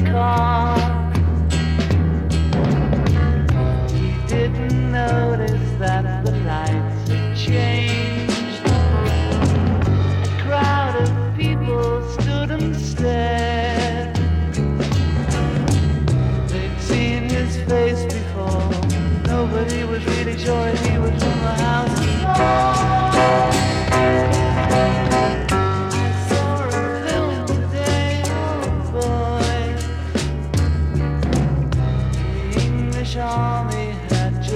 call.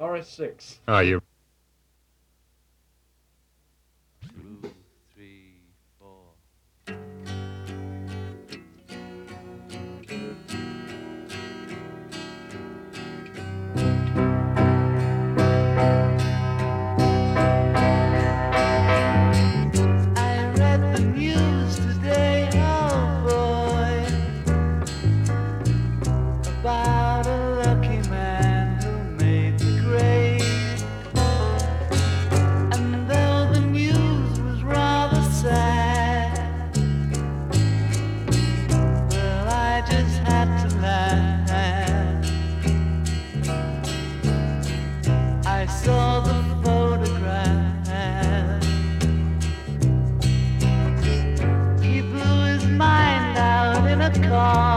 RS6. Oh, you I saw the photograph. He blew his mind out in a car.